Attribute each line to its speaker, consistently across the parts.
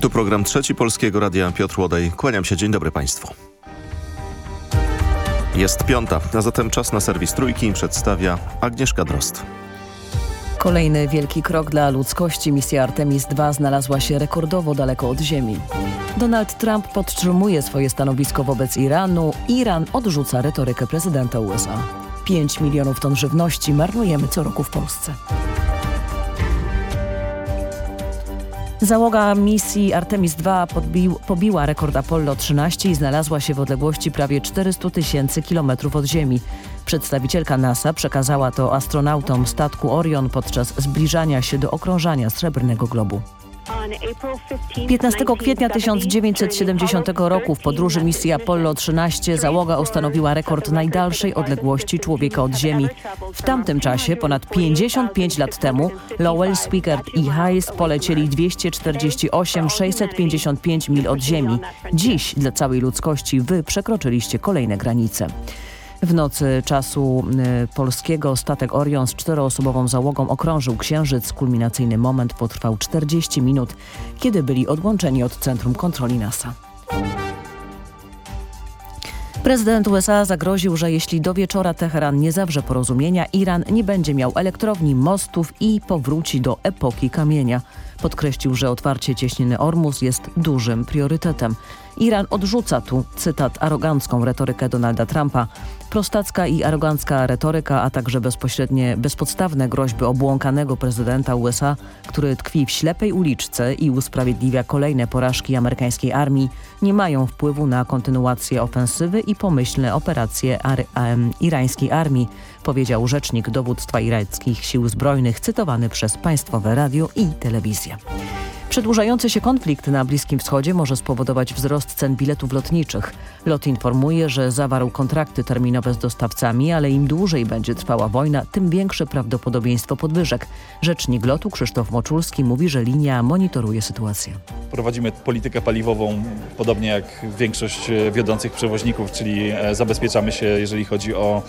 Speaker 1: Tu program Trzeci Polskiego Radia Piotr Łodej. Kłaniam się, dzień dobry Państwu. Jest piąta, a zatem czas na serwis Trójki przedstawia Agnieszka Drost.
Speaker 2: Kolejny wielki krok dla ludzkości. Misja Artemis II znalazła się rekordowo daleko od Ziemi. Donald Trump podtrzymuje swoje stanowisko wobec Iranu. Iran odrzuca retorykę prezydenta USA. 5 milionów ton żywności marnujemy co roku w Polsce. Załoga misji Artemis II podbił, pobiła rekord Apollo 13 i znalazła się w odległości prawie 400 tysięcy kilometrów od Ziemi. Przedstawicielka NASA przekazała to astronautom statku Orion podczas zbliżania się do okrążania Srebrnego Globu. 15 kwietnia 1970 roku w podróży misji Apollo 13 załoga ustanowiła rekord najdalszej odległości człowieka od Ziemi. W tamtym czasie, ponad 55 lat temu, Lowell, Swickert i Hayes polecieli 248 655 mil od Ziemi. Dziś dla całej ludzkości wy przekroczyliście kolejne granice. W nocy czasu y, polskiego statek Orion z czteroosobową załogą okrążył Księżyc. Kulminacyjny moment potrwał 40 minut, kiedy byli odłączeni od centrum kontroli NASA. Prezydent USA zagroził, że jeśli do wieczora Teheran nie zawrze porozumienia, Iran nie będzie miał elektrowni, mostów i powróci do epoki kamienia. Podkreślił, że otwarcie cieśniny Ormus jest dużym priorytetem. Iran odrzuca tu, cytat, arogancką retorykę Donalda Trumpa. Prostacka i arogancka retoryka, a także bezpośrednie, bezpodstawne groźby obłąkanego prezydenta USA, który tkwi w ślepej uliczce i usprawiedliwia kolejne porażki amerykańskiej armii, nie mają wpływu na kontynuację ofensywy i pomyślne operacje ar irańskiej armii, powiedział rzecznik dowództwa irackich sił zbrojnych cytowany przez państwowe radio i telewizję. Przedłużający się konflikt na Bliskim Wschodzie może spowodować wzrost cen biletów lotniczych. LOT informuje, że zawarł kontrakty terminowe z dostawcami, ale im dłużej będzie trwała wojna, tym większe prawdopodobieństwo podwyżek. Rzecznik LOTu Krzysztof Moczulski mówi, że linia monitoruje sytuację.
Speaker 3: Prowadzimy politykę paliwową, podobnie jak większość wiodących przewoźników, czyli zabezpieczamy się, jeżeli chodzi o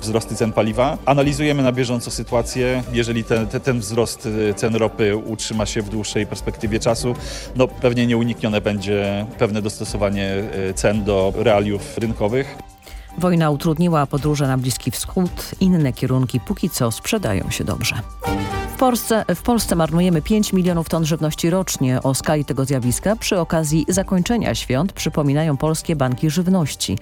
Speaker 3: wzrosty cen paliwa. Analizujemy na bieżąco sytuację. Jeżeli ten, ten wzrost cen ropy utrzyma się w dłuższej perspektywie czasu, no pewnie nieuniknione będzie pewne dostosowanie cen do realiów rynkowych.
Speaker 2: Wojna utrudniła podróże na Bliski Wschód. Inne kierunki póki co sprzedają się dobrze. W Polsce, w Polsce marnujemy 5 milionów ton żywności rocznie. O skali tego zjawiska przy okazji zakończenia świąt przypominają polskie banki żywności.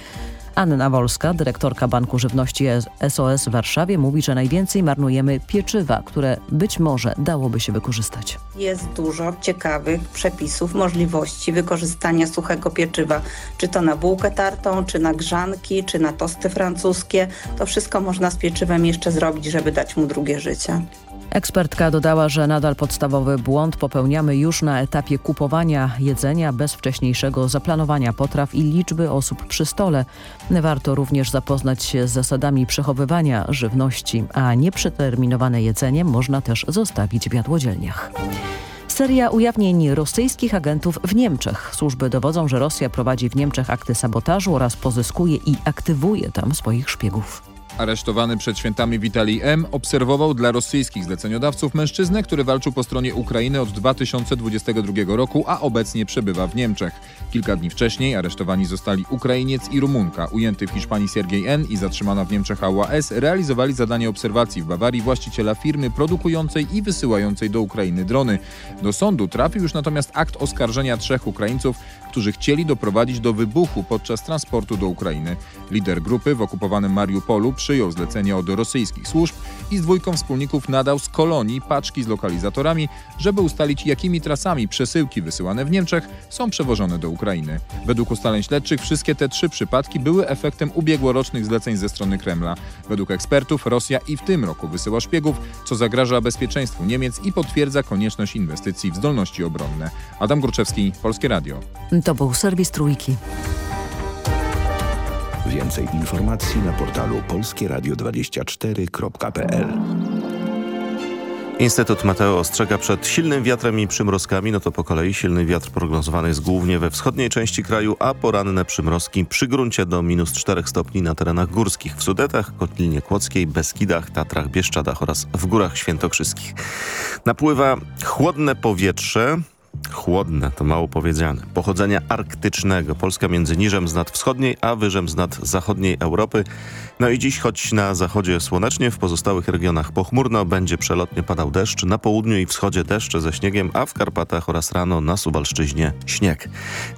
Speaker 2: Anna Wolska, dyrektorka Banku Żywności SOS w Warszawie, mówi, że najwięcej marnujemy pieczywa, które być może dałoby się wykorzystać.
Speaker 4: Jest dużo ciekawych przepisów, możliwości wykorzystania suchego pieczywa, czy to na bułkę tartą, czy na grzanki, czy na tosty francuskie. To wszystko można z pieczywem jeszcze zrobić, żeby dać mu drugie życie.
Speaker 2: Ekspertka dodała, że nadal podstawowy błąd popełniamy już na etapie kupowania jedzenia bez wcześniejszego zaplanowania potraw i liczby osób przy stole. Warto również zapoznać się z zasadami przechowywania żywności, a nieprzeterminowane jedzenie można też zostawić w jadłodzielniach. Seria ujawnień rosyjskich agentów w Niemczech. Służby dowodzą, że Rosja prowadzi w Niemczech akty sabotażu oraz pozyskuje i aktywuje tam swoich szpiegów.
Speaker 5: Aresztowany przed świętami Witalij M. obserwował dla rosyjskich zleceniodawców mężczyznę, który walczył po stronie Ukrainy od 2022 roku, a obecnie przebywa w Niemczech. Kilka dni wcześniej aresztowani zostali Ukrainiec i Rumunka. Ujęty w Hiszpanii Siergiej N. i zatrzymana w Niemczech Ała S. realizowali zadanie obserwacji w Bawarii właściciela firmy produkującej i wysyłającej do Ukrainy drony. Do sądu trafił już natomiast akt oskarżenia trzech Ukraińców, którzy chcieli doprowadzić do wybuchu podczas transportu do Ukrainy. Lider grupy w okupowanym Mariupolu przyjął zlecenie od rosyjskich służb i z dwójką wspólników nadał z kolonii paczki z lokalizatorami, żeby ustalić jakimi trasami przesyłki wysyłane w Niemczech są przewożone do Ukrainy. Według ustaleń śledczych wszystkie te trzy przypadki były efektem ubiegłorocznych zleceń ze strony Kremla. Według ekspertów Rosja i w tym roku wysyła szpiegów, co zagraża bezpieczeństwu Niemiec i potwierdza konieczność inwestycji w zdolności obronne. Adam Gruczewski, Polskie Radio.
Speaker 2: To był serwis Trójki.
Speaker 6: Więcej informacji na portalu polskieradio24.pl
Speaker 1: Instytut Meteo ostrzega przed silnym wiatrem i przymrozkami. No to po kolei silny wiatr prognozowany jest głównie we wschodniej części kraju, a poranne przymrozki przy gruncie do minus 4 stopni na terenach górskich w Sudetach, Kotlinie Kłodzkiej, Beskidach, Tatrach, Bieszczadach oraz w Górach Świętokrzyskich. Napływa chłodne powietrze,
Speaker 7: Chłodne, to mało powiedziane. Pochodzenia arktycznego. Polska między niżem z nad wschodniej, a wyżem z nad zachodniej Europy. No i dziś, choć na zachodzie słonecznie, w pozostałych regionach pochmurno, będzie przelotnie padał deszcz. Na południu i wschodzie deszcze ze śniegiem, a w Karpatach oraz rano na Suwalszczyźnie śnieg.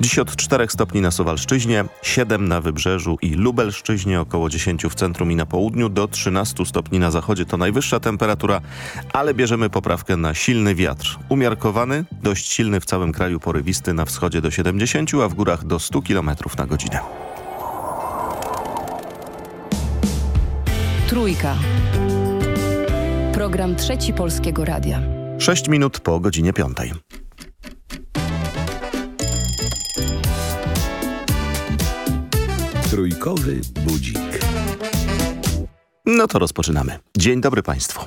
Speaker 7: Dziś od 4 stopni na Suwalszczyźnie, 7 na Wybrzeżu i Lubelszczyźnie, około 10 w centrum i na południu, do 13 stopni na zachodzie to najwyższa temperatura, ale bierzemy poprawkę na silny wiatr. Umiarkowany, dość silny w całym kraju, porywisty na wschodzie do 70, a w górach do 100 km na godzinę.
Speaker 8: Trójka. Program Trzeci Polskiego Radia.
Speaker 7: 6 minut po godzinie 5.
Speaker 9: Trójkowy budzik.
Speaker 7: No to rozpoczynamy. Dzień dobry Państwu.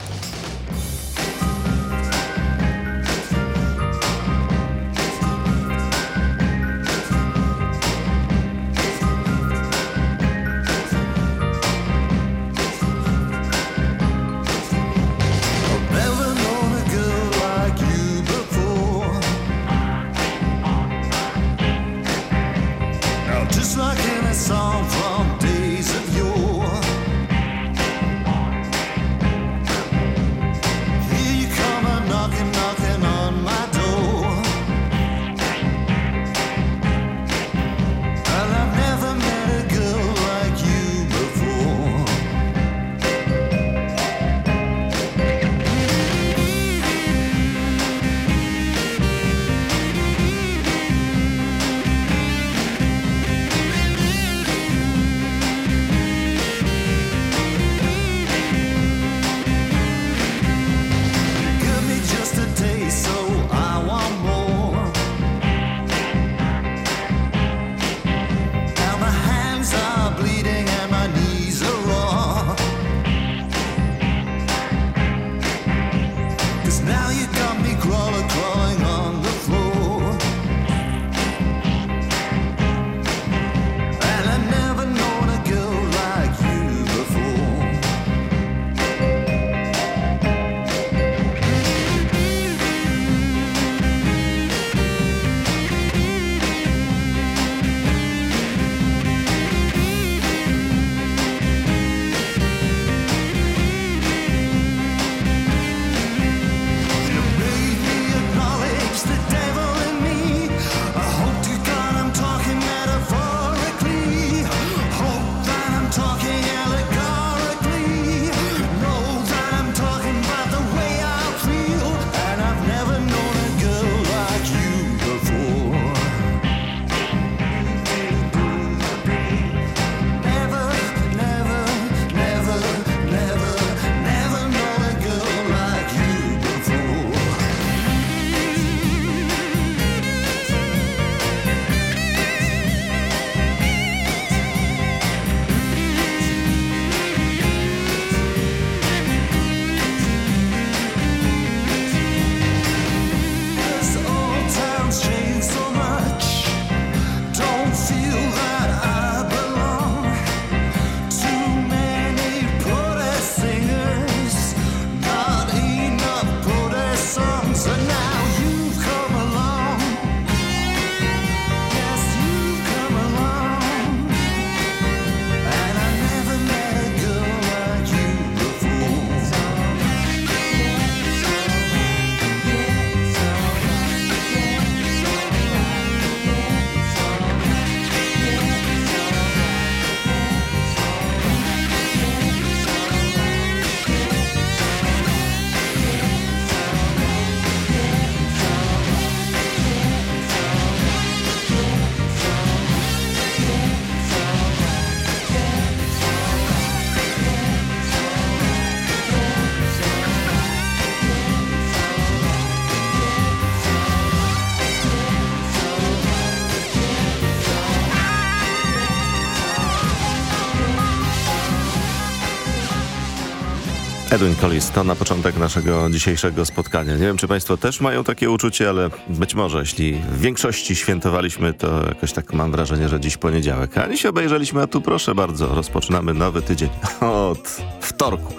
Speaker 7: Edwin Collis to na początek naszego dzisiejszego spotkania. Nie wiem, czy Państwo też mają takie uczucie, ale być może, jeśli w większości świętowaliśmy, to jakoś tak mam wrażenie, że dziś poniedziałek. A dziś obejrzeliśmy, a tu proszę bardzo, rozpoczynamy nowy tydzień od wtorku.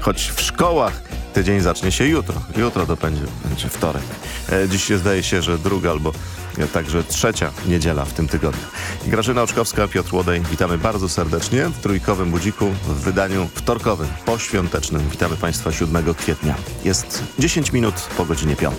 Speaker 7: Choć w szkołach
Speaker 10: Tydzień zacznie się jutro. Jutro to będzie, będzie wtorek. E, dziś się zdaje się, że druga albo e, także trzecia niedziela w tym tygodniu. Grażyna Oczkowska, Piotr Łodej, witamy bardzo serdecznie w trójkowym budziku w wydaniu wtorkowym, poświątecznym. Witamy Państwa 7 kwietnia. Jest 10 minut po godzinie 5.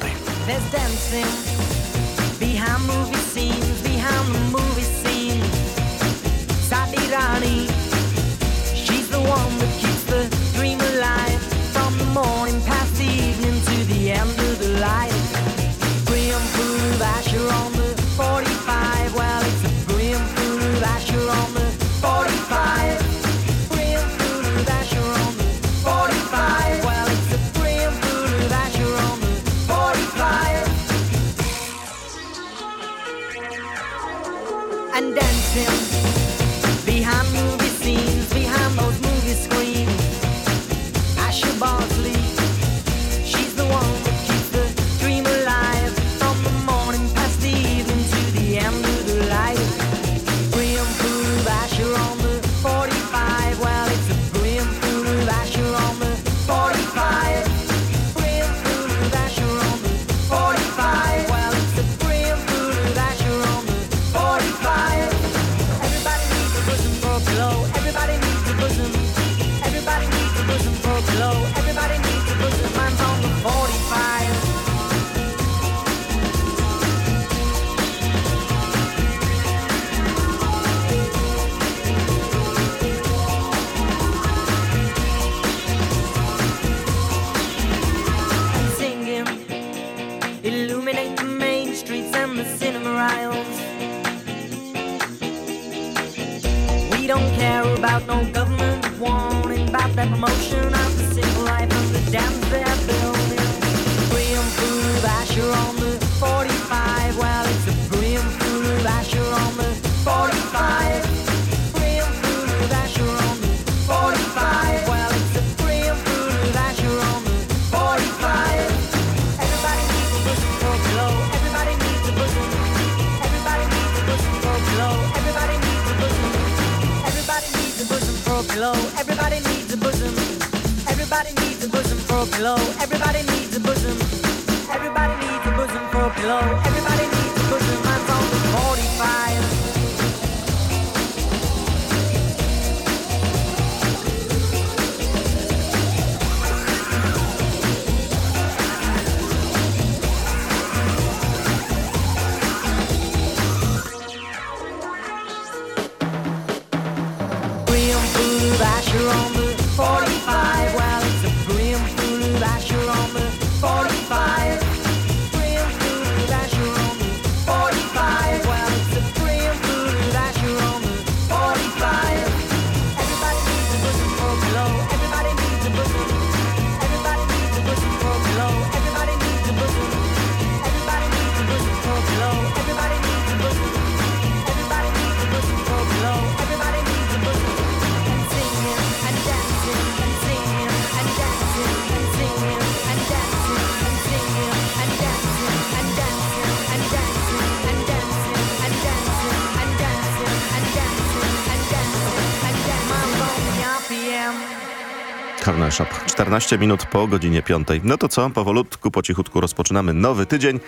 Speaker 10: 14 minut po godzinie 5. No to co, powolutku, po cichutku rozpoczynamy nowy tydzień.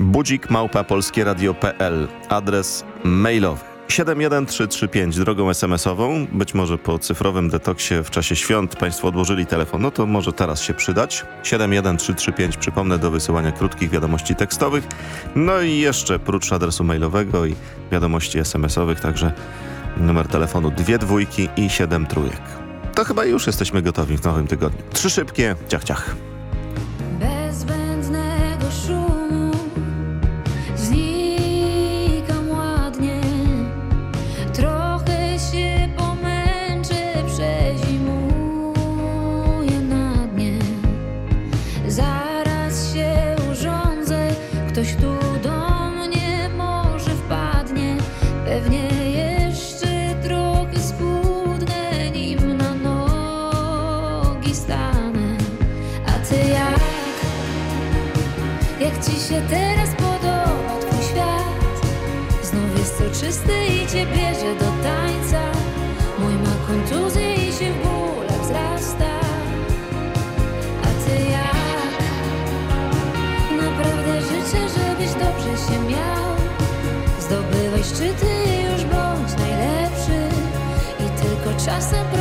Speaker 10: Budzik małpa polskieradio.pl. Adres mailowy. 71335 drogą SMS-ową. Być może po cyfrowym detoksie w czasie świąt Państwo odłożyli telefon, no to może teraz się przydać. 71335 przypomnę do wysyłania krótkich wiadomości tekstowych. No i jeszcze prócz adresu mailowego i wiadomości SMS-owych, także numer telefonu dwie dwójki i siedem trójek. To chyba już jesteśmy gotowi w nowym tygodniu. Trzy szybkie, ciach ciach.
Speaker 11: czysty i cię bierze do tańca. Mój ma kontuzję i się w bólach wzrasta. A ty jak? Naprawdę życzę, żebyś dobrze się miał. Zdobyłeś szczyty, i już bądź najlepszy. I tylko czasem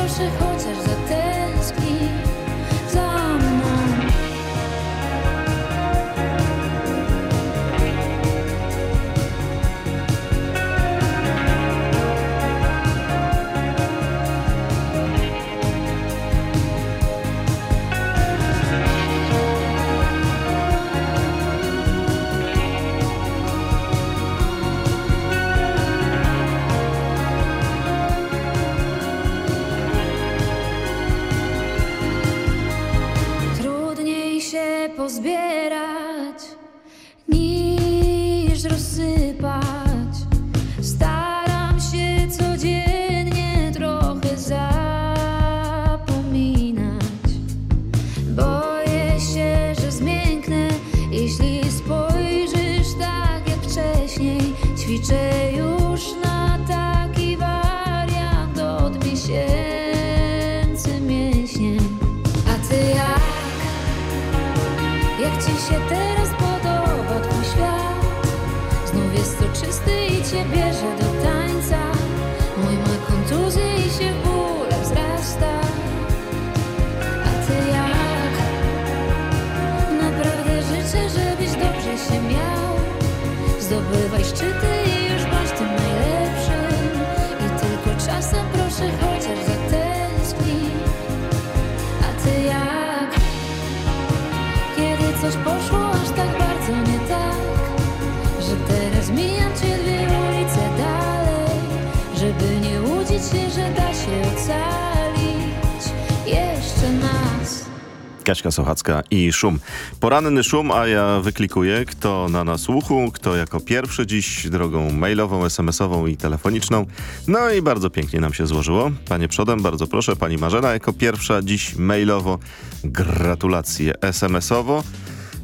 Speaker 11: Zdobywaj szczyty i już bądź tym najlepszym. I tylko czasem proszę chociaż zatęsknij. A ty jak? Kiedy coś poszło aż tak bardzo nie tak Że teraz mijam cię dwie ulice dalej Żeby nie łudzić się, że da się ocalić Jeszcze nas
Speaker 1: Kaśka Sochacka i Szum. Poranny szum, a ja wyklikuję, kto na nas słuchu, kto jako pierwszy dziś drogą mailową, SMS-ową i telefoniczną. No i bardzo pięknie nam się złożyło. Panie przodem, bardzo proszę, pani Marzena jako pierwsza dziś mailowo. Gratulacje SMS-owo.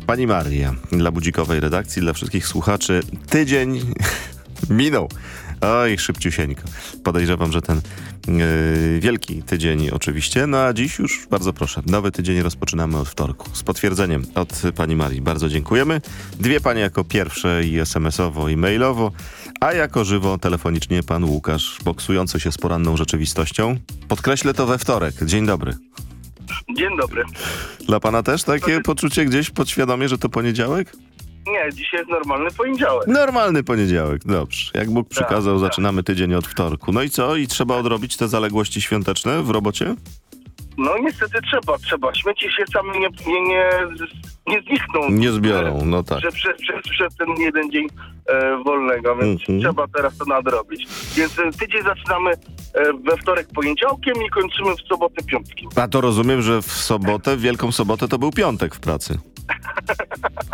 Speaker 1: Pani Maria, dla budzikowej redakcji, dla wszystkich słuchaczy, tydzień minął. Oj, szybciusieńko. Podejrzewam, że ten yy, wielki tydzień oczywiście. No a dziś już bardzo proszę. Nowy tydzień rozpoczynamy od wtorku. Z potwierdzeniem od pani Marii. Bardzo dziękujemy. Dwie panie jako pierwsze i SMS-owo i mailowo, a jako żywo telefonicznie pan Łukasz, boksujący się z poranną rzeczywistością. Podkreślę to we wtorek. Dzień dobry.
Speaker 12: Dzień dobry.
Speaker 1: Dla pana też takie poczucie gdzieś podświadomie, że to poniedziałek?
Speaker 12: Nie, dzisiaj jest normalny poniedziałek.
Speaker 1: Normalny poniedziałek, dobrze. Jak Bóg przykazał,
Speaker 12: tak.
Speaker 1: zaczynamy tydzień od wtorku. No i co? I trzeba odrobić te zaległości świąteczne w robocie?
Speaker 12: No niestety trzeba, trzeba. Śmieci się same nie, nie, nie, nie znikną.
Speaker 1: Nie zbiorą, no tak.
Speaker 12: Przez, przez, ten jeden dzień e, wolnego, więc
Speaker 1: Mhm.
Speaker 12: trzeba teraz to nadrobić. Więc e, tydzień zaczynamy e, we wtorek poniedziałkiem i kończymy w sobotę piątkiem.
Speaker 1: A to rozumiem, że w sobotę, w Wielką Sobotę to był piątek w pracy.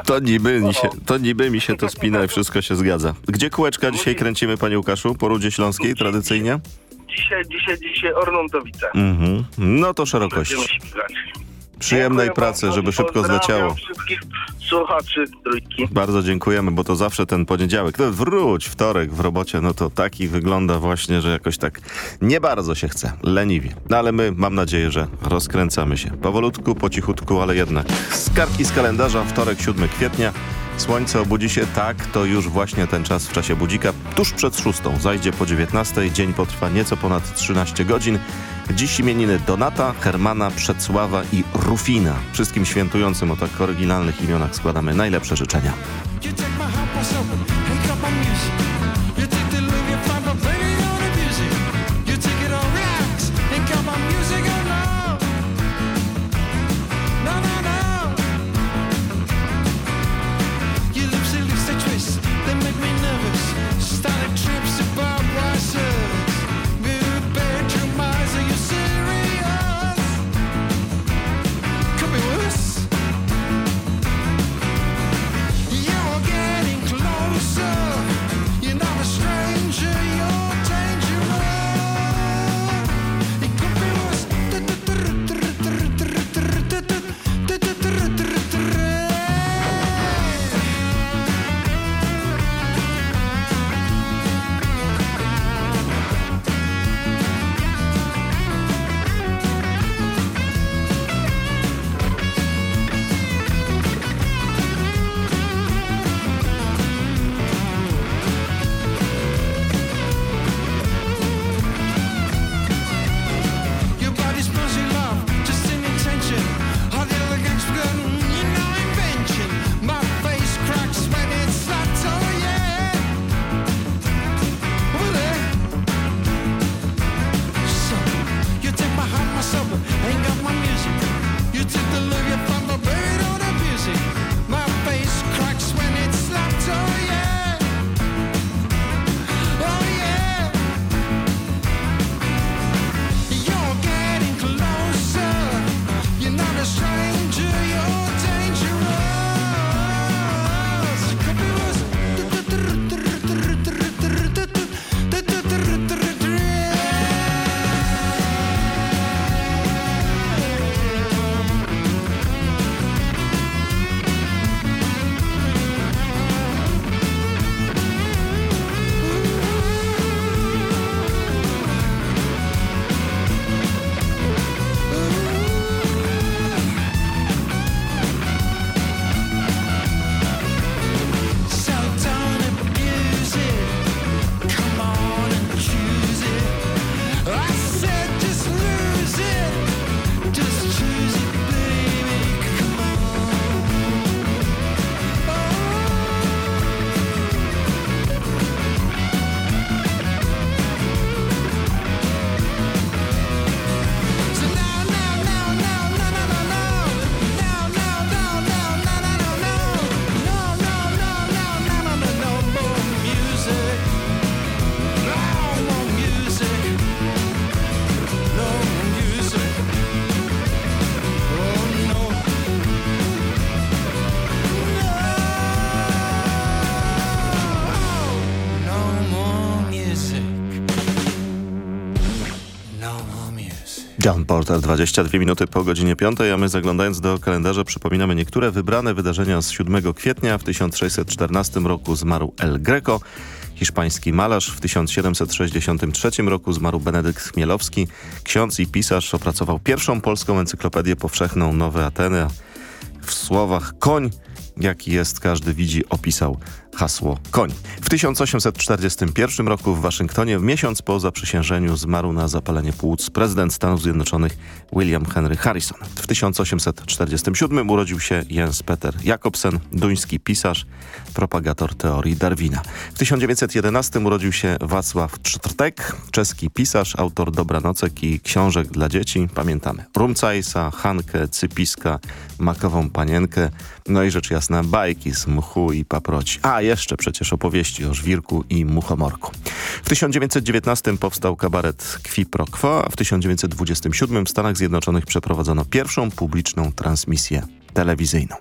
Speaker 1: To niby, mi się, to niby mi się to spina i wszystko się zgadza. Gdzie kółeczka dzisiaj kręcimy, panie Łukaszu? Po Rudzie Śląskiej tradycyjnie?
Speaker 12: Dzisiaj, dzisiaj, dzisiaj Ornontowice.
Speaker 1: Mhm. No to szerokość.
Speaker 12: Będziemy śpiewać.
Speaker 1: Przyjemnej
Speaker 12: Dziękuję
Speaker 1: pracy,
Speaker 12: bardzo.
Speaker 1: żeby szybko
Speaker 12: Pozdrawiam
Speaker 1: zleciało.
Speaker 12: wszystkich słuchaczy trójki.
Speaker 1: Bardzo dziękujemy, bo to zawsze ten poniedziałek. No wróć, wtorek w robocie, no to taki wygląda właśnie, że jakoś tak nie bardzo się chce, leniwie. No ale my, mam nadzieję, że rozkręcamy się. Powolutku, po cichutku, ale jednak. Z kartki z kalendarza, wtorek, 7 kwietnia. Słońce obudzi się, tak, to już właśnie ten czas w czasie budzika, tuż przed szóstą, zajdzie po 19, dzień potrwa nieco ponad 13 godzin. Dziś imieniny Donata, Hermana, Przedsława i Rufina. Wszystkim świętującym o tak oryginalnych imionach składamy najlepsze życzenia. John Porter, 22 minuty po godzinie 5, a my zaglądając do kalendarza przypominamy niektóre wybrane wydarzenia z 7 kwietnia. W 1614 roku zmarł El Greco, hiszpański malarz. W 1763 roku zmarł Benedykt Chmielowski, ksiądz i pisarz. Opracował pierwszą polską encyklopedię powszechną Nowe Ateny. W słowach koń, jaki jest, każdy widzi, opisał hasło koń. W 1841 roku w Waszyngtonie, miesiąc po zaprzysiężeniu, zmarł na zapalenie płuc prezydent Stanów Zjednoczonych William Henry Harrison. W 1847 urodził się Jens Peter Jakobsen, duński pisarz, propagator teorii Darwina. W 1911 urodził się Wacław Cztrtek, czeski pisarz, autor dobranocek i książek dla dzieci. Pamiętamy Rumcajsa, Hankę, Cypiska, Makową Panienkę, no i rzecz jasna bajki z mchu i paproci. A, jeszcze przecież opowieści o żwirku i muchomorku. W 1919 powstał kabaret Qui Pro Quo, a w 1927 w Stanach Zjednoczonych przeprowadzono pierwszą publiczną transmisję telewizyjną.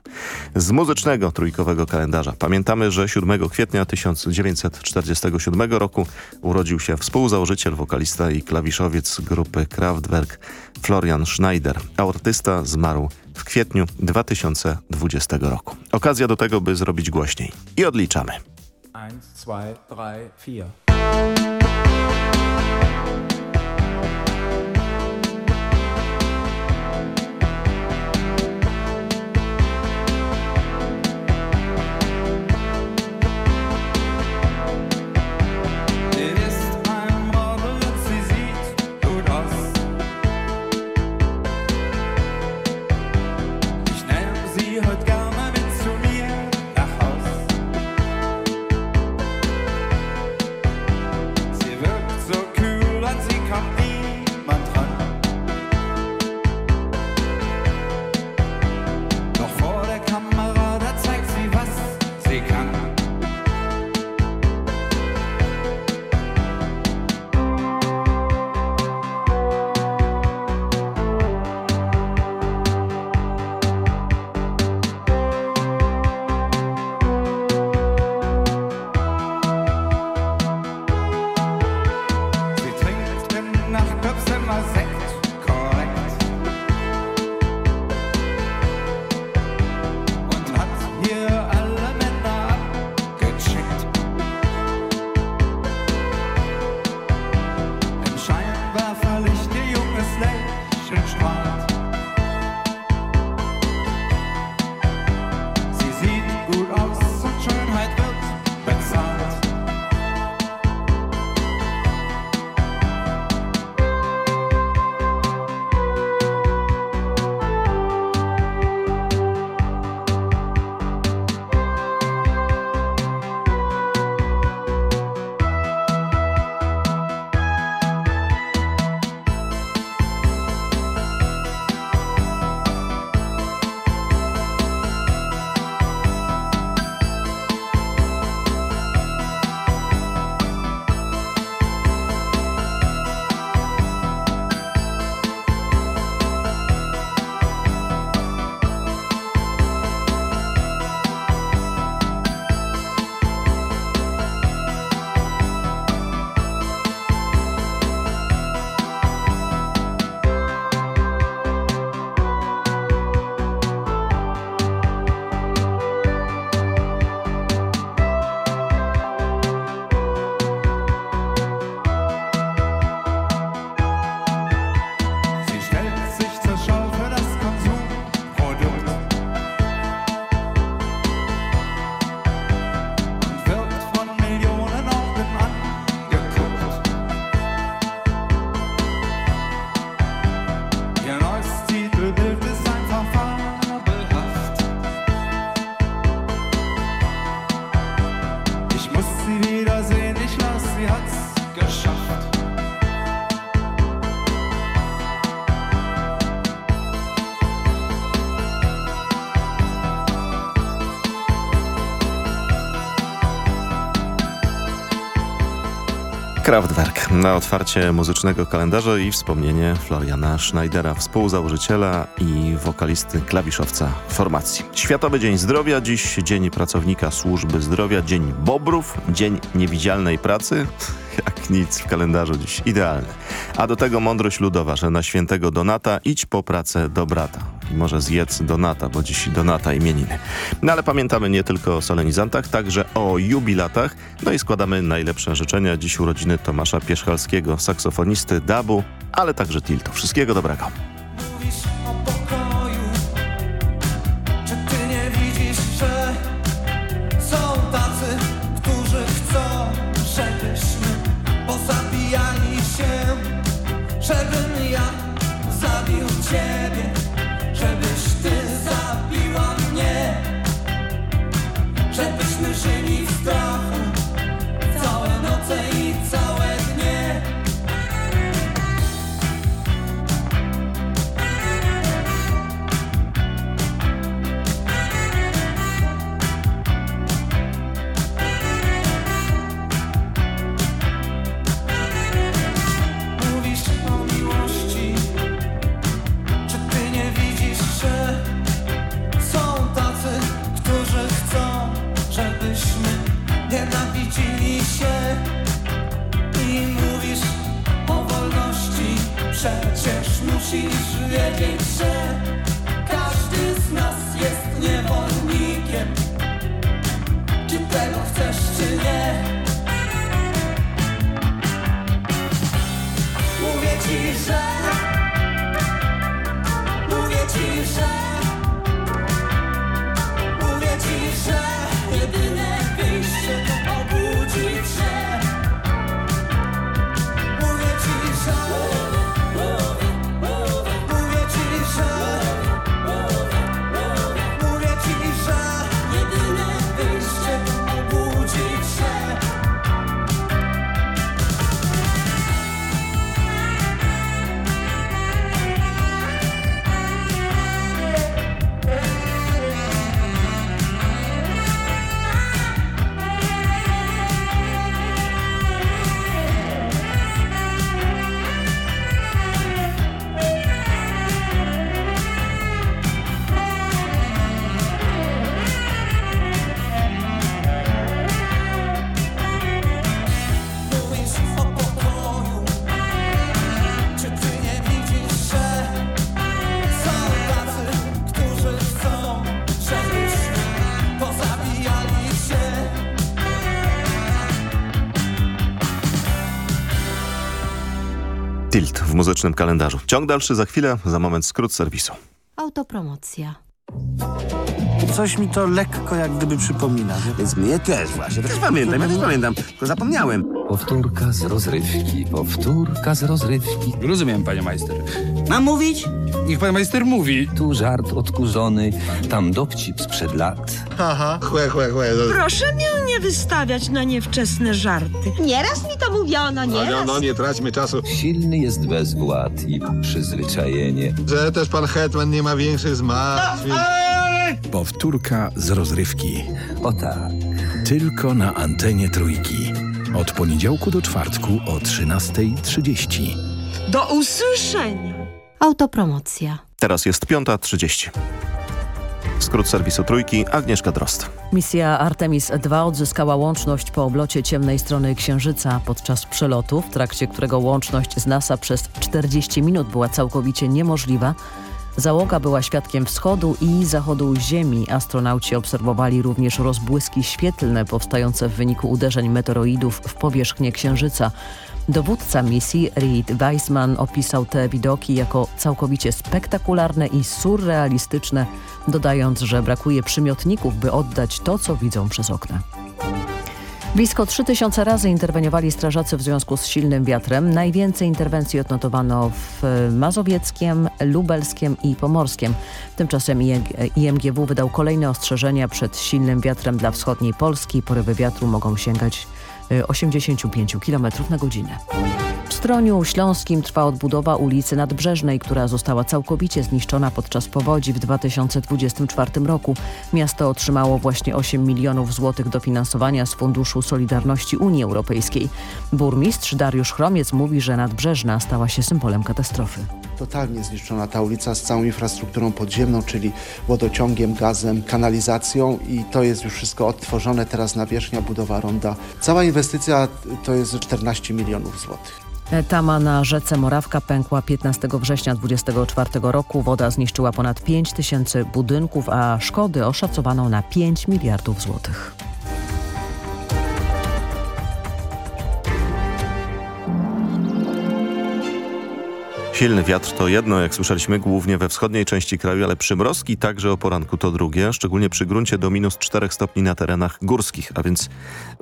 Speaker 1: Z muzycznego trójkowego kalendarza pamiętamy, że 7 kwietnia 1947 roku urodził się współzałożyciel, wokalista i klawiszowiec grupy Kraftwerk Florian Schneider. Artysta zmarł w kwietniu 2020 roku. Okazja do tego, by zrobić głośniej. I odliczamy.
Speaker 13: 1, 2, 3, 4.
Speaker 1: Kraftwerk na otwarcie muzycznego kalendarza i wspomnienie Floriana Schneidera, współzałożyciela i wokalisty klawiszowca formacji. Światowy Dzień Zdrowia, dziś Dzień Pracownika Służby Zdrowia, Dzień Bobrów, Dzień Niewidzialnej Pracy. Jak nic w kalendarzu dziś idealny. A do tego mądrość ludowa, że na świętego Donata idź po pracę do brata. I może zjedz Donata, bo dziś Donata imieniny. No ale pamiętamy nie tylko o solenizantach, także o jubilatach. No i składamy najlepsze życzenia. Dziś urodziny Tomasza Pierzchalskiego, saksofonisty, dabu, ale także tiltu. Wszystkiego dobrego.
Speaker 14: Przecież musisz wiedzieć, że
Speaker 1: Muzycznym kalendarzu. Ciąg dalszy za chwilę, za moment skrót serwisu.
Speaker 15: Autopromocja.
Speaker 16: Coś mi to lekko jak gdyby przypomina.
Speaker 17: Więc mnie też właśnie. Też pamiętam, ja też pamiętam, tylko zapomniałem.
Speaker 6: Powtórka z rozrywki, powtórka z rozrywki.
Speaker 16: Rozumiem, panie majster.
Speaker 17: Mam mówić?
Speaker 16: Niech pan majster mówi.
Speaker 6: Tu żart odkurzony, tam dowcip sprzed lat.
Speaker 17: Haha, chłe, chłe, chłe.
Speaker 18: Proszę mnie nie wystawiać na niewczesne żarty. Nieraz mi to mówiono, nieraz.
Speaker 17: No, nie traćmy czasu.
Speaker 6: Silny jest bezwład i przyzwyczajenie.
Speaker 17: Że też pan Hetman nie ma większych zmartwień.
Speaker 9: Powtórka z rozrywki.
Speaker 6: O tak.
Speaker 9: Tylko na antenie trójki. Od poniedziałku do czwartku o 13.30.
Speaker 18: Do usłyszenia.
Speaker 15: Autopromocja.
Speaker 1: Teraz jest 5.30. Skrót serwisu trójki, Agnieszka Drost.
Speaker 2: Misja Artemis II odzyskała łączność po oblocie ciemnej strony Księżyca podczas przelotu, w trakcie którego łączność z NASA przez 40 minut była całkowicie niemożliwa. Załoga była świadkiem wschodu i zachodu Ziemi. Astronauci obserwowali również rozbłyski świetlne powstające w wyniku uderzeń meteoroidów w powierzchnię Księżyca. Dowódca misji Reed Weissman opisał te widoki jako całkowicie spektakularne i surrealistyczne, dodając, że brakuje przymiotników, by oddać to, co widzą przez okna. Blisko 3000 razy interweniowali strażacy w związku z silnym wiatrem. Najwięcej interwencji odnotowano w Mazowieckiem, Lubelskiem i Pomorskiem. Tymczasem IMGW wydał kolejne ostrzeżenia przed silnym wiatrem dla wschodniej Polski. Porywy wiatru mogą sięgać y, 85 km na godzinę. Stroniu Śląskim trwa odbudowa ulicy Nadbrzeżnej, która została całkowicie zniszczona podczas powodzi w 2024 roku. Miasto otrzymało właśnie 8 milionów złotych dofinansowania z Funduszu Solidarności Unii Europejskiej. Burmistrz Dariusz Chromiec mówi, że Nadbrzeżna stała się symbolem katastrofy.
Speaker 19: Totalnie zniszczona ta ulica z całą infrastrukturą podziemną, czyli wodociągiem, gazem, kanalizacją i to jest już wszystko odtworzone. Teraz nawierzchnia, budowa ronda. Cała inwestycja to jest 14 milionów złotych.
Speaker 2: Tama na rzece Morawka pękła 15 września 2024 roku. Woda zniszczyła ponad 5 tysięcy budynków, a szkody oszacowano na 5 miliardów złotych.
Speaker 1: Silny wiatr to jedno, jak słyszeliśmy, głównie we wschodniej części kraju, ale przymrozki także o poranku to drugie, szczególnie przy gruncie do minus 4 stopni na terenach górskich, a więc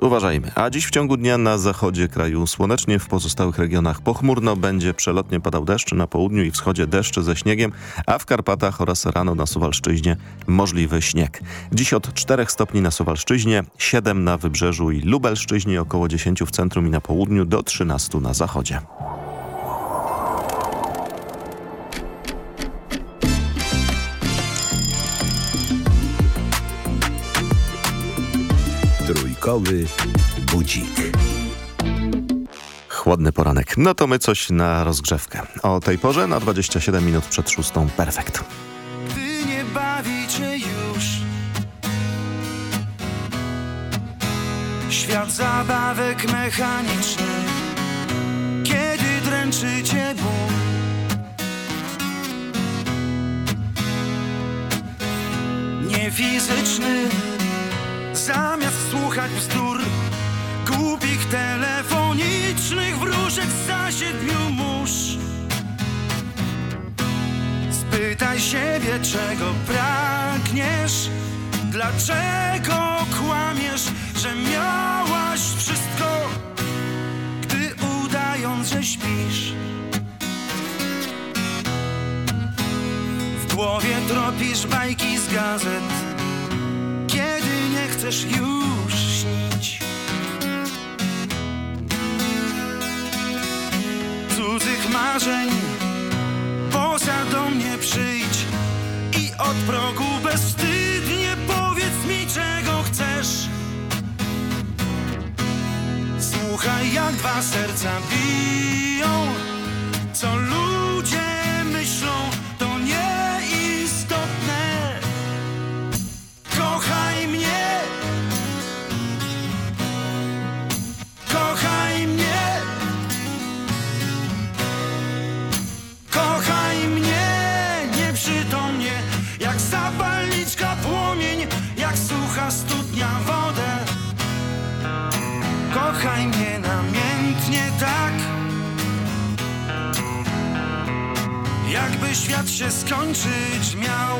Speaker 1: uważajmy. A dziś w ciągu dnia na zachodzie kraju słonecznie, w pozostałych regionach pochmurno, będzie przelotnie padał deszcz, na południu i wschodzie deszcz ze śniegiem, a w Karpatach oraz rano na Suwalszczyźnie możliwy śnieg. Dziś od 4 stopni na Suwalszczyźnie, 7 na Wybrzeżu i Lubelszczyźnie, około 10 w centrum i na południu, do 13 na zachodzie.
Speaker 9: Trójkowy budzik.
Speaker 1: Chłodny poranek. No to my coś na rozgrzewkę. O tej porze na 27 minut przed szóstą. Perfekt.
Speaker 20: Gdy nie bawicie już Świat zabawek mechanicznych Kiedy dręczycie ból Nie fizyczny Zamiast słuchać bzdur Głupich telefonicznych wróżek za siedmiu mórz. Spytaj siebie, czego pragniesz Dlaczego kłamiesz, że miałaś wszystko Gdy udając, że śpisz. W głowie tropisz bajki z gazet chcesz już śnić. Cudzych marzeń Poza do mnie przyjdź I od progu bezwstydnie powiedz mi czego chcesz. Słuchaj jak dwa serca biją się skończyć miał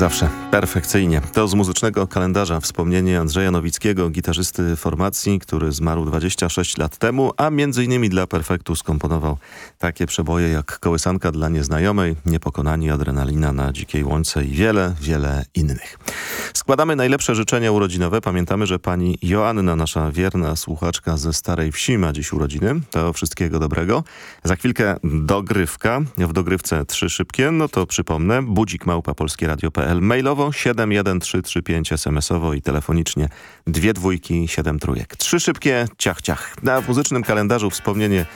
Speaker 1: zawsze, perfekcyjnie. To z muzycznego kalendarza wspomnienie Andrzeja Nowickiego, gitarzysty formacji, który zmarł 26 lat temu, a innymi dla Perfektu skomponował takie przeboje jak Kołysanka dla nieznajomej, Niepokonani, Adrenalina na dzikiej łące i wiele, wiele innych. Składamy najlepsze życzenia urodzinowe. Pamiętamy, że pani Joanna, nasza wierna słuchaczka ze Starej Wsi ma dziś urodziny. To wszystkiego dobrego. Za chwilkę dogrywka. W dogrywce trzy szybkie. No to przypomnę, budzik małpa polskie radio.pl mailowo 71335 smsowo i telefonicznie dwie dwójki, siedem trójek. Trzy szybkie, ciach, ciach. Na muzycznym kalendarzu wspomnienie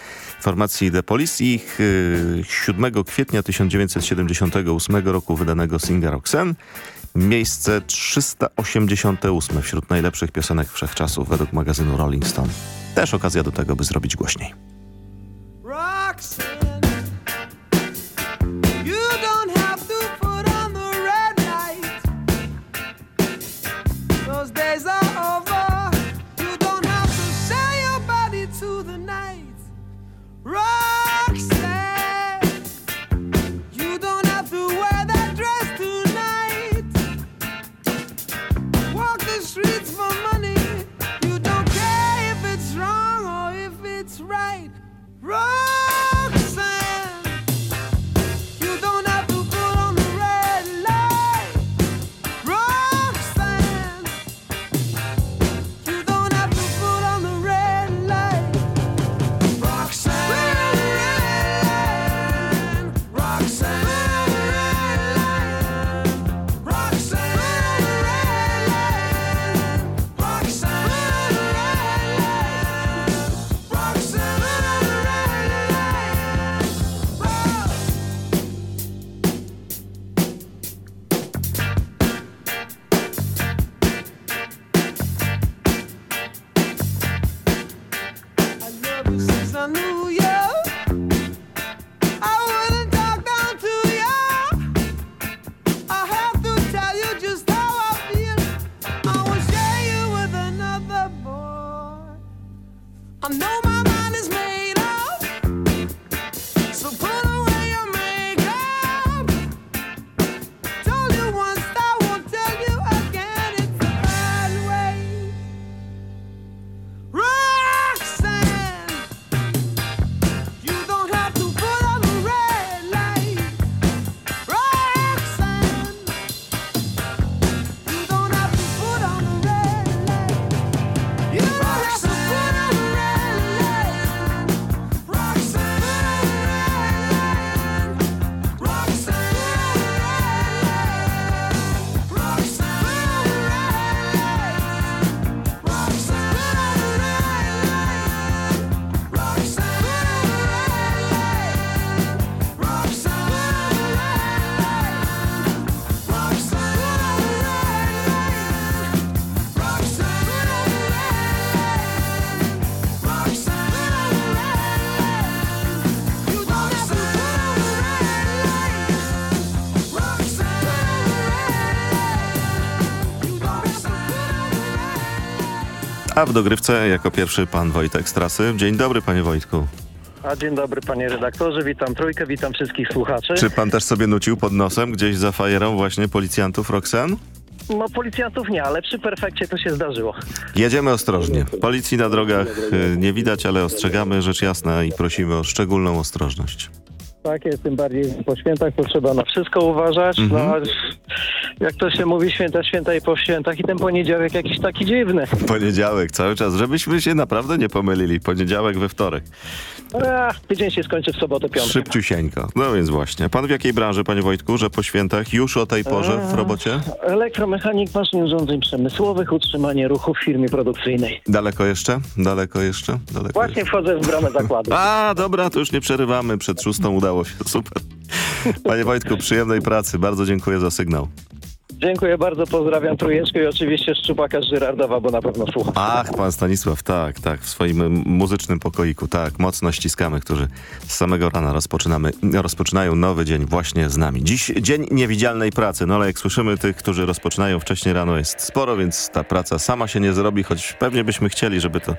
Speaker 1: formacji The Police i ich y, 7 kwietnia 1978 roku wydanego singa Roxanne. Miejsce 388 wśród najlepszych piosenek wszechczasów według magazynu Rolling Stone. Też okazja do tego, by zrobić głośniej.
Speaker 14: Roxanne, A
Speaker 1: w dogrywce jako pierwszy pan Wojtek Strasy. Dzień dobry panie Wojtku.
Speaker 10: A dzień dobry panie redaktorze, witam trójkę, witam wszystkich słuchaczy.
Speaker 1: Czy pan też sobie nucił pod nosem gdzieś za fajerą właśnie policjantów Roxanne?
Speaker 10: No policjantów nie, ale przy perfekcie to się zdarzyło.
Speaker 1: Jedziemy ostrożnie. Policji na drogach y, nie widać, ale ostrzegamy rzecz jasna i prosimy o szczególną ostrożność.
Speaker 10: Tak jest, tym bardziej po świętach to trzeba na wszystko uważać.
Speaker 1: Mhm.
Speaker 10: No, jak to się mówi, święta, święta i po świętach i ten poniedziałek jakiś taki dziwny.
Speaker 1: Poniedziałek cały czas, żebyśmy się naprawdę nie pomylili. Poniedziałek we wtorek.
Speaker 10: Ach, tydzień się skończy w sobotę, piątek.
Speaker 1: Szybciusieńko. No więc właśnie. Pan w jakiej branży, panie Wojtku, że po świętach już o tej porze w robocie?
Speaker 10: Elektromechanik maszyn urządzeń przemysłowych, utrzymanie ruchu w firmie produkcyjnej.
Speaker 1: Daleko jeszcze? Daleko jeszcze? Daleko
Speaker 10: Właśnie wchodzę w bramę zakładu.
Speaker 1: A, dobra, to już nie przerywamy. Przed szóstą udało się. Super. Panie Wojtku, przyjemnej pracy. Bardzo dziękuję za sygnał.
Speaker 10: Dziękuję bardzo, pozdrawiam trójeczkę i oczywiście Szczupaka z Żyrardowa, bo na pewno słucha.
Speaker 1: Ach, pan Stanisław, tak, tak, w swoim muzycznym pokoiku, tak, mocno ściskamy, którzy z samego rana rozpoczynamy, rozpoczynają nowy dzień właśnie z nami. Dziś dzień niewidzialnej pracy, no ale jak słyszymy tych, którzy rozpoczynają wcześniej rano jest sporo, więc ta praca sama się nie zrobi, choć pewnie byśmy chcieli, żeby to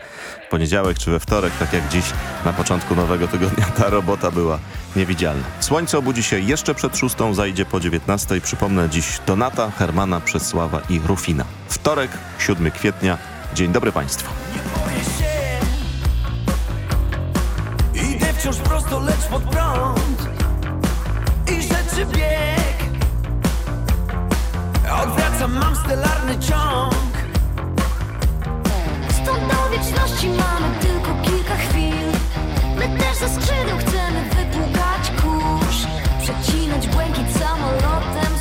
Speaker 1: w poniedziałek czy we wtorek, tak jak dziś na początku nowego tygodnia ta robota była niewidzialny. Słońce obudzi się jeszcze przed szóstą, zajdzie po 19. Przypomnę dziś Donata, Hermana, Przesława i Rufina. Wtorek, 7 kwietnia. Dzień dobry Państwu.
Speaker 21: Idę wciąż prosto, lecz pod prąd I rzeczy bieg Odwracam, mam stelarny ciąg
Speaker 20: Stąd do wieczności mamy tylko kilka Też ze skrzydeł chcemy wypłukać kurz. Przecinać błękit samolotem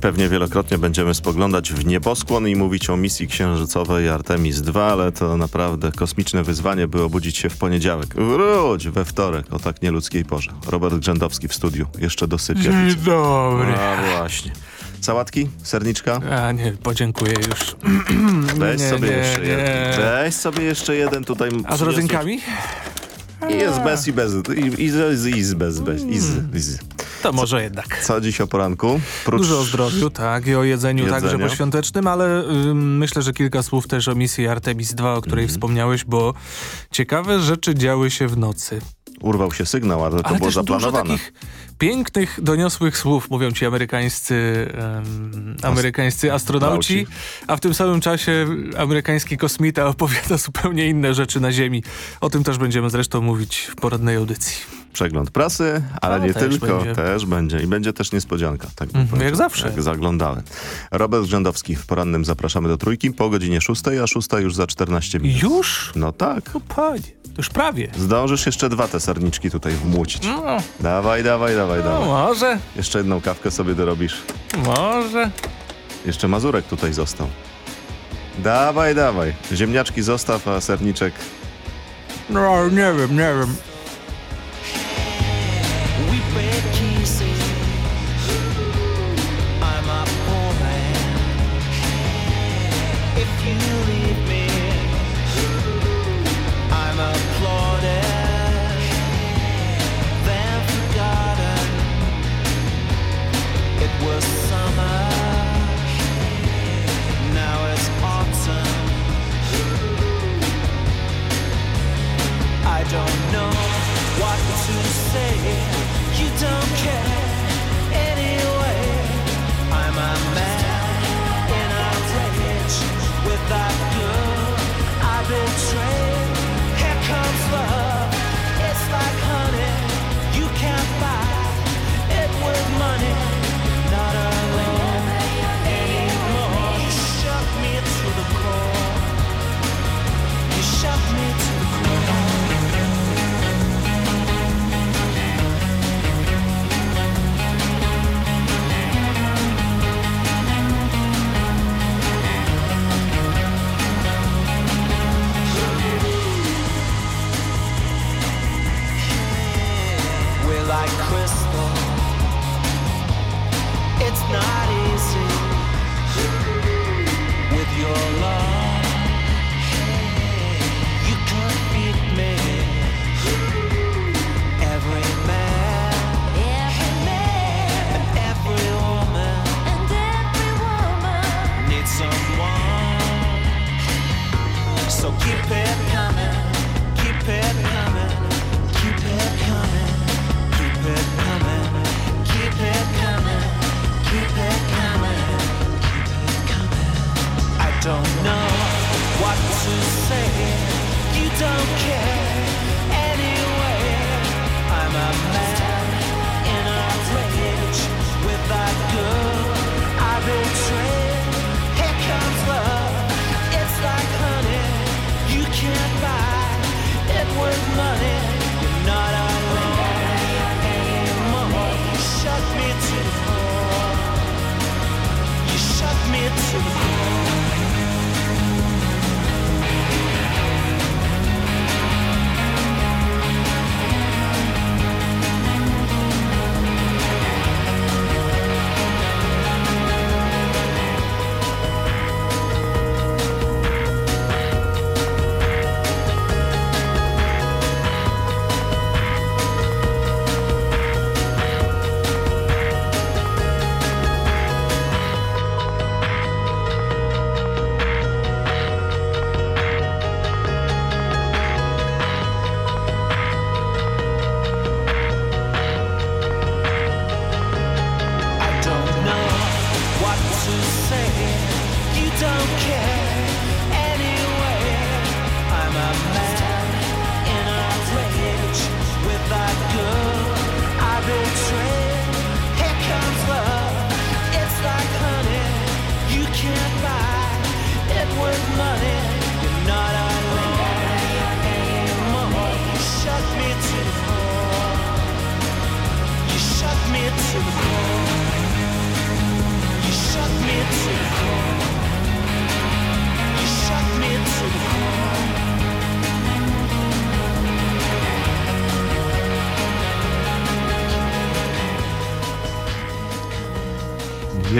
Speaker 1: pewnie wielokrotnie będziemy spoglądać w nieboskłon i mówić o misji księżycowej Artemis II, ale to naprawdę kosmiczne wyzwanie, by obudzić się w poniedziałek. Wróć we wtorek o tak nieludzkiej porze. Robert Grzędowski w studiu. Jeszcze dosypia.
Speaker 22: Dzień dobry.
Speaker 1: A właśnie. Sałatki? Serniczka?
Speaker 22: A nie, podziękuję już.
Speaker 1: Weź sobie
Speaker 22: nie,
Speaker 1: jeszcze
Speaker 22: nie.
Speaker 1: jeden. Weź sobie jeszcze jeden tutaj.
Speaker 22: A z rodzynkami?
Speaker 1: I jest bez i bez. I, i, z- i z bez, bez. I z, i z.
Speaker 22: To może jednak.
Speaker 1: Co dziś o poranku? Prócz
Speaker 22: Dużo o zdrowiu, tak, i o jedzeniu
Speaker 1: jedzenia.
Speaker 22: także poświątecznym, ale ym, myślę, że kilka słów też o misji Artemis II, o której
Speaker 1: Mhm.
Speaker 22: wspomniałeś, bo ciekawe rzeczy działy się w nocy.
Speaker 1: Urwał się sygnał, ale to
Speaker 22: ale
Speaker 1: było
Speaker 22: też dużo
Speaker 1: zaplanowane.
Speaker 22: takich pięknych, doniosłych słów, mówią ci amerykańscy, em, amerykańscy astronauci, a w tym samym czasie amerykański kosmita opowiada zupełnie inne rzeczy na Ziemi. O tym też będziemy zresztą mówić w poradnej audycji.
Speaker 1: Przegląd prasy, ale
Speaker 22: A,
Speaker 1: nie
Speaker 22: też
Speaker 1: tylko,
Speaker 22: będzie.
Speaker 1: też będzie. I będzie też niespodzianka. Tak
Speaker 22: Mhm, jak zawsze.
Speaker 1: Jak zaglądałem. Robert Grzędowski w porannym zapraszamy do trójki po godzinie 6, a 6 już za 14 minut.
Speaker 22: Już?
Speaker 1: No tak.
Speaker 22: No panie, to już prawie.
Speaker 1: Zdążysz jeszcze dwa te serniczki tutaj wmłócić.
Speaker 22: No,
Speaker 1: Dawaj, dawaj, dawaj,
Speaker 22: no
Speaker 1: dawaj.
Speaker 22: może,
Speaker 1: Jeszcze jedną kawkę sobie dorobisz.
Speaker 22: może.
Speaker 1: Jeszcze Mazurek tutaj został. Dawaj, dawaj. Ziemniaczki zostaw, a serniczek...
Speaker 22: No, nie wiem, nie wiem.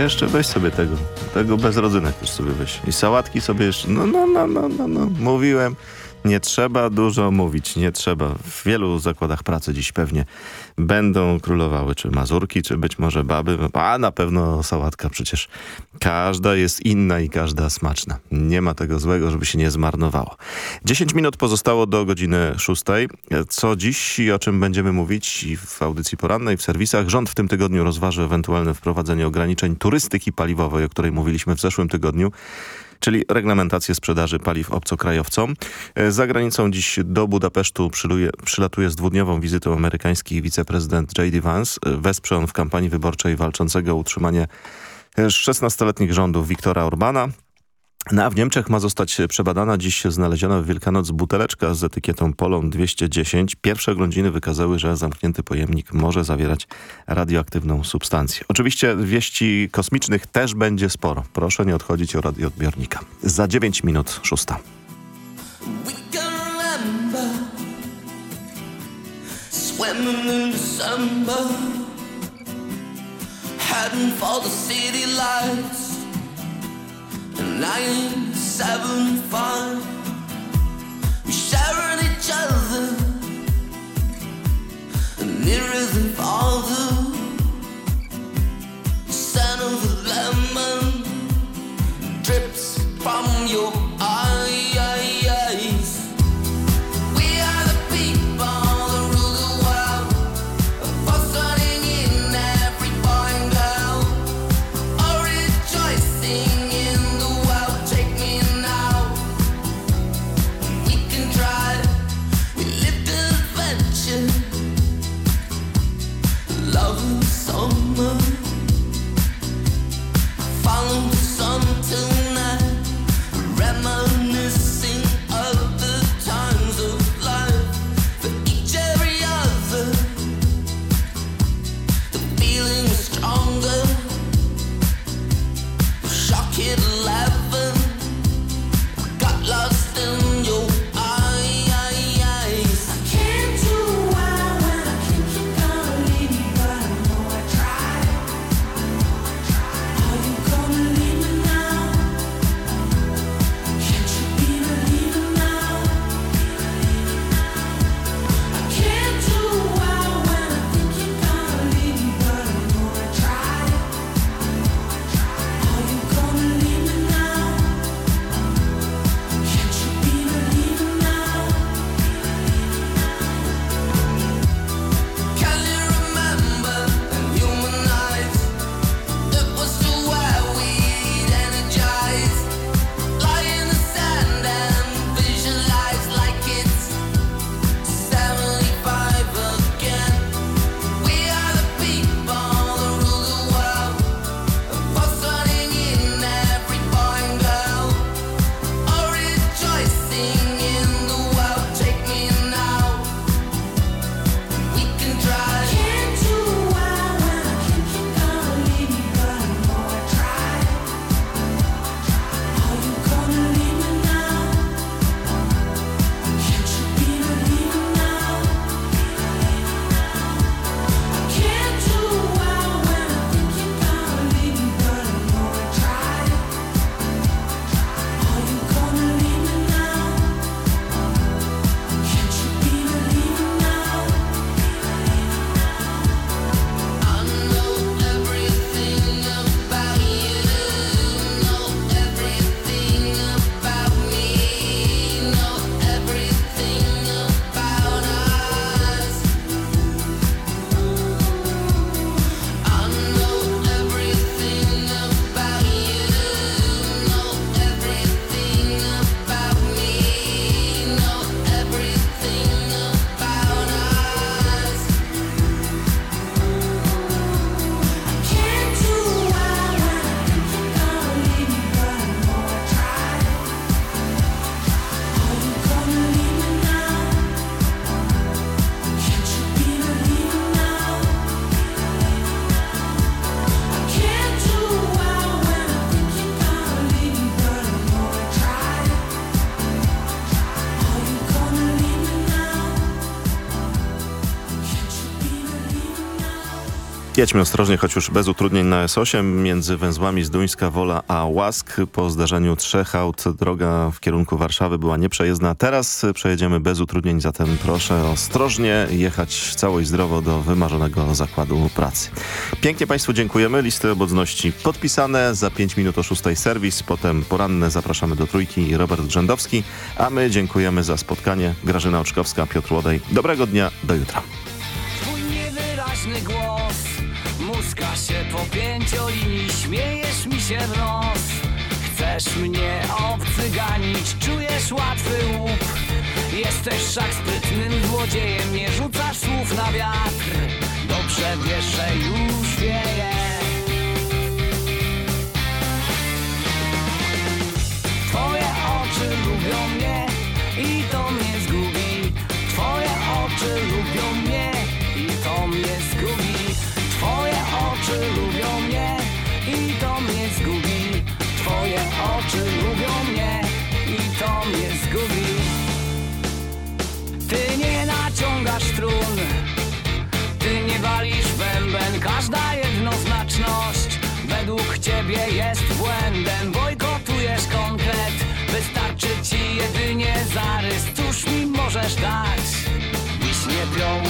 Speaker 1: Jeszcze weź sobie tego, tego bez rodzynek już sobie weź. I sałatki sobie jeszcze, no, no, no, no, no, no. mówiłem. Nie trzeba dużo mówić, nie trzeba. W wielu zakładach pracy dziś pewnie będą królowały czy mazurki, czy być może baby, a na pewno sałatka przecież. Każda jest inna i każda smaczna. Nie ma tego złego, żeby się nie zmarnowało. 10 minut pozostało do godziny 6. Co dziś i o czym będziemy mówić w audycji porannej, w serwisach? Rząd w tym tygodniu rozważy ewentualne wprowadzenie ograniczeń turystyki paliwowej, o której mówiliśmy w zeszłym tygodniu czyli reglamentację sprzedaży paliw obcokrajowcom. Za granicą dziś do Budapesztu przyluje, przylatuje z dwudniową wizytą amerykański wiceprezydent J.D. Vance. Wesprze on w kampanii wyborczej walczącego o utrzymanie e, 16-letnich rządów Viktora Orbana. No, a w Niemczech ma zostać przebadana dziś znaleziona w Wielkanoc buteleczka z etykietą Polon 210. Pierwsze oględziny wykazały, że zamknięty pojemnik może zawierać radioaktywną substancję. Oczywiście wieści kosmicznych też będzie sporo. Proszę nie odchodzić od radioodbiornika. Za 9 minut szósta.
Speaker 23: December, heading for the city lights, and I seven. We sharing each other, And nearer than farther. Scent of the lemon drips from your
Speaker 1: Jedźmy ostrożnie, choć już bez utrudnień na S8 między węzłami Zduńska, Wola a Łask. Po zdarzeniu trzech aut droga w kierunku Warszawy była nieprzejezdna. Teraz przejedziemy bez utrudnień, zatem proszę ostrożnie jechać cało i zdrowo do wymarzonego zakładu pracy. Pięknie Państwu dziękujemy. Listy obecności podpisane. Za 5 minut o 6 serwis, potem poranne zapraszamy do Trójki Robert Grzędowski, a my dziękujemy za spotkanie. Grażyna Oczkowska, Piotr Łodej. Dobrego dnia, do jutra.
Speaker 24: Po pięciolinii Śmiejesz mi się w nos. Chcesz mnie obcyganić Czujesz łatwy łup. Jesteś szak sprytnym złodziejem Nie rzucasz słów na wiatr. Dobrze wiesz, że już wieje. Twoje oczy lubią mnie I to mnie zgubi. Twoje oczy lubią mnie ciebie jest błędem. Bojkotujesz konkret, wystarczy ci jedynie zarys. Cóż mi możesz dać? Piołun i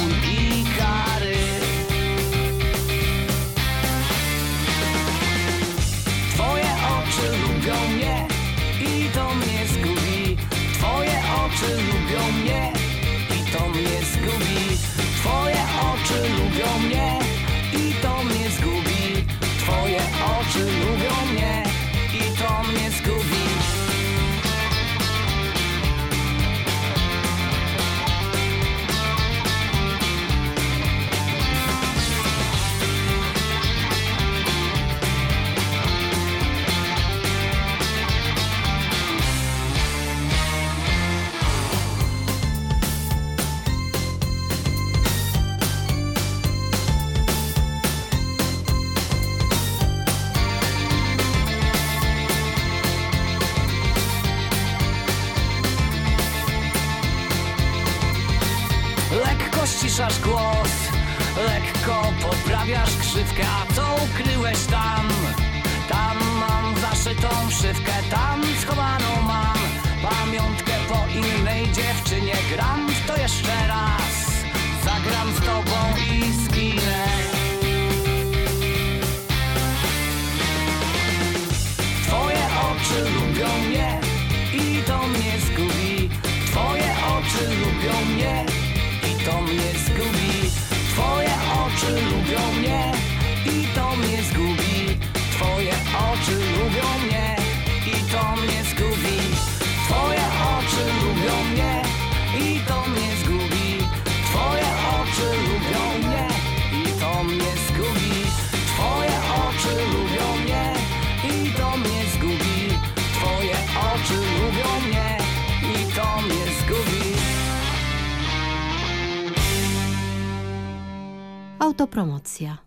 Speaker 15: Autopromocja.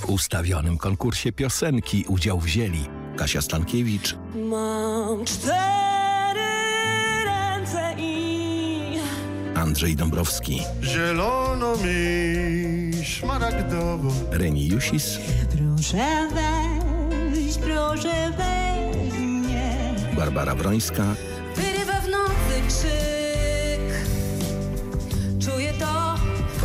Speaker 9: W ustawionym konkursie piosenki udział wzięli Kasia Stankiewicz,
Speaker 25: Mam cztery ręce i
Speaker 9: Andrzej Dąbrowski,
Speaker 20: Zielono mi, szmaragdowo.
Speaker 9: Reni Jusis,
Speaker 25: proszę weź, proszę weź mnie.
Speaker 9: Barbara Brońska,
Speaker 11: Wyrywa w nocy krzyk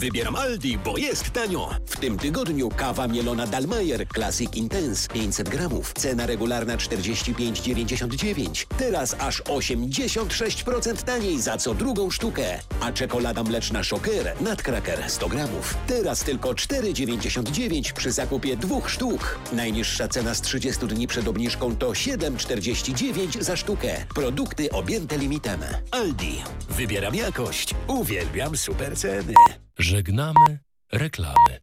Speaker 26: Wybieram Aldi, bo jest tanio. W tym tygodniu kawa mielona Dalmayer Classic Intense 500 gramów. Cena regularna 45,99. Teraz aż 86% taniej za co drugą sztukę. A czekolada mleczna Shocker Nutcracker 100 gramów. Teraz tylko 4,99 przy zakupie dwóch sztuk. Najniższa cena z 30 dni przed obniżką to 7,49 za sztukę. Produkty objęte limitem. Aldi. Wybieram jakość. Uwielbiam super ceny.
Speaker 27: Żegnamy reklamy.